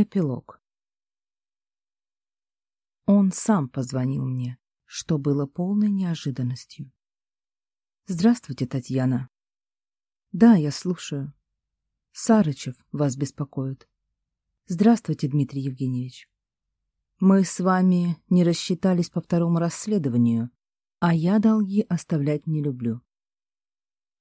Эпилог. Он сам позвонил мне, что было полной неожиданностью. «Здравствуйте, Татьяна». «Да, я слушаю». «Сарычев вас беспокоит». «Здравствуйте, Дмитрий Евгеньевич». «Мы с вами не рассчитались по второму расследованию, а я долги оставлять не люблю».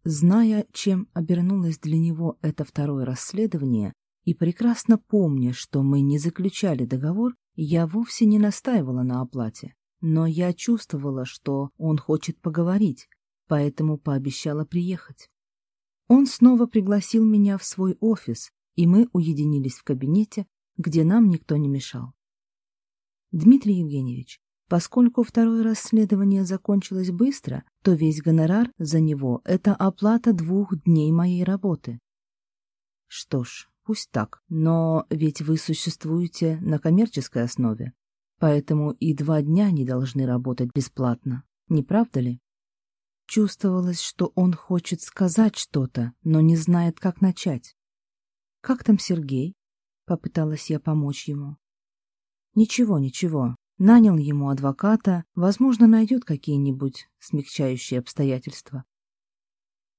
Зная, чем обернулось для него это второе расследование, и прекрасно помня, что мы не заключали договор, я вовсе не настаивала на оплате. Но я чувствовала, что он хочет поговорить, поэтому пообещала приехать. Он снова пригласил меня в свой офис, и мы уединились в кабинете, где нам никто не мешал. Дмитрий Евгеньевич, Поскольку второе расследование закончилось быстро, то весь гонорар за него — это оплата двух дней моей работы. Что ж, пусть так, но ведь вы существуете на коммерческой основе, поэтому и два дня не должны работать бесплатно, не правда ли? Чувствовалось, что он хочет сказать что-то, но не знает, как начать. «Как там Сергей?» — попыталась я помочь ему. «Ничего, ничего, нанял ему адвоката, возможно, найдет какие-нибудь смягчающие обстоятельства.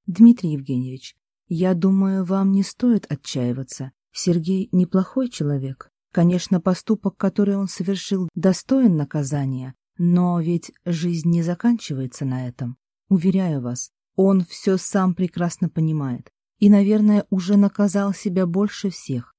Дмитрий Евгеньевич, я думаю, вам не стоит отчаиваться. Сергей неплохой человек. Конечно, поступок, который он совершил, достоин наказания, но ведь жизнь не заканчивается на этом. Уверяю вас, он все сам прекрасно понимает и, наверное, уже наказал себя больше всех.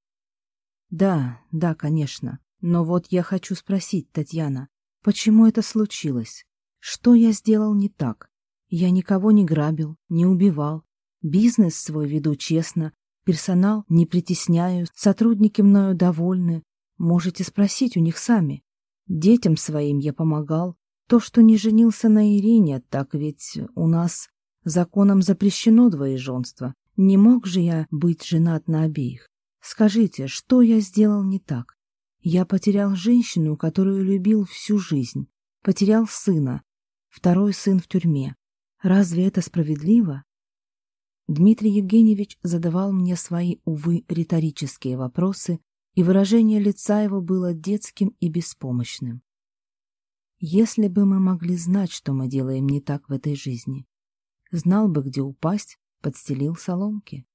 Да, да, конечно. Но вот я хочу спросить, Татьяна, почему это случилось? Что я сделал не так? Я никого не грабил, не убивал. Бизнес свой веду честно, персонал не притесняю, сотрудники мною довольны. Можете спросить у них сами. Детям своим я помогал. То, что не женился на Ирине, так ведь у нас законом запрещено двоеженство. Не мог же я быть женат на обеих? Скажите, что я сделал не так? Я потерял женщину, которую любил всю жизнь, потерял сына, второй сын в тюрьме. Разве это справедливо? Дмитрий Евгеньевич задавал мне свои, увы, риторические вопросы, и выражение лица его было детским и беспомощным. Если бы мы могли знать, что мы делаем не так в этой жизни, знал бы, где упасть, подстелил соломки.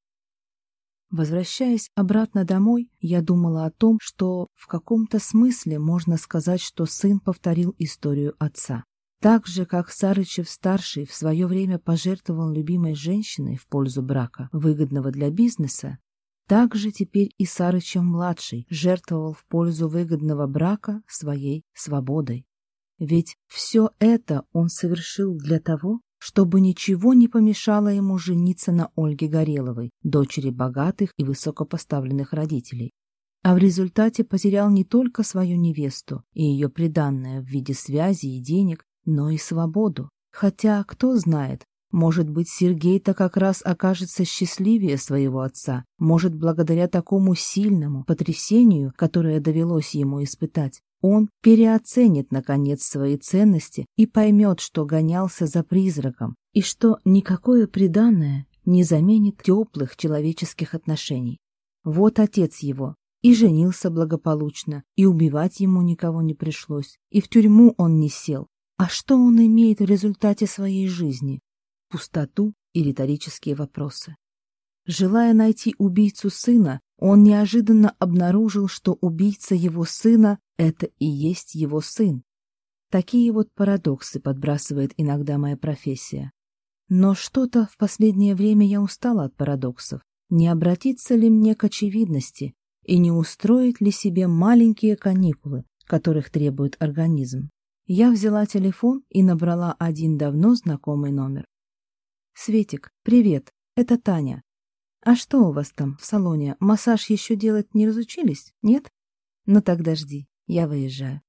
Возвращаясь обратно домой, я думала о том, что в каком-то смысле можно сказать, что сын повторил историю отца. Так же, как Сарычев-старший в свое время пожертвовал любимой женщиной в пользу брака, выгодного для бизнеса, так же теперь и Сарычев-младший жертвовал в пользу выгодного брака своей свободой. Ведь все это он совершил для того, чтобы ничего не помешало ему жениться на Ольге Гореловой, дочери богатых и высокопоставленных родителей. А в результате потерял не только свою невесту и ее приданное в виде связи и денег, но и свободу. Хотя, кто знает, может быть, Сергей-то как раз окажется счастливее своего отца, может, благодаря такому сильному потрясению, которое довелось ему испытать, он переоценит, наконец, свои ценности и поймет, что гонялся за призраком, и что никакое преданное не заменит теплых человеческих отношений. Вот отец его, и женился благополучно, и убивать ему никого не пришлось, и в тюрьму он не сел. А что он имеет в результате своей жизни? Пустоту и риторические вопросы. Желая найти убийцу сына, он неожиданно обнаружил, что убийца его сына — это и есть его сын. Такие вот парадоксы подбрасывает иногда моя профессия. Но что-то в последнее время я устала от парадоксов. Не обратиться ли мне к очевидности и не устроить ли себе маленькие каникулы, которых требует организм? Я взяла телефон и набрала один давно знакомый номер. «Светик, привет, это Таня. «А что у вас там в салоне? Массаж еще делать не разучились, нет? Ну тогда жди, я выезжаю».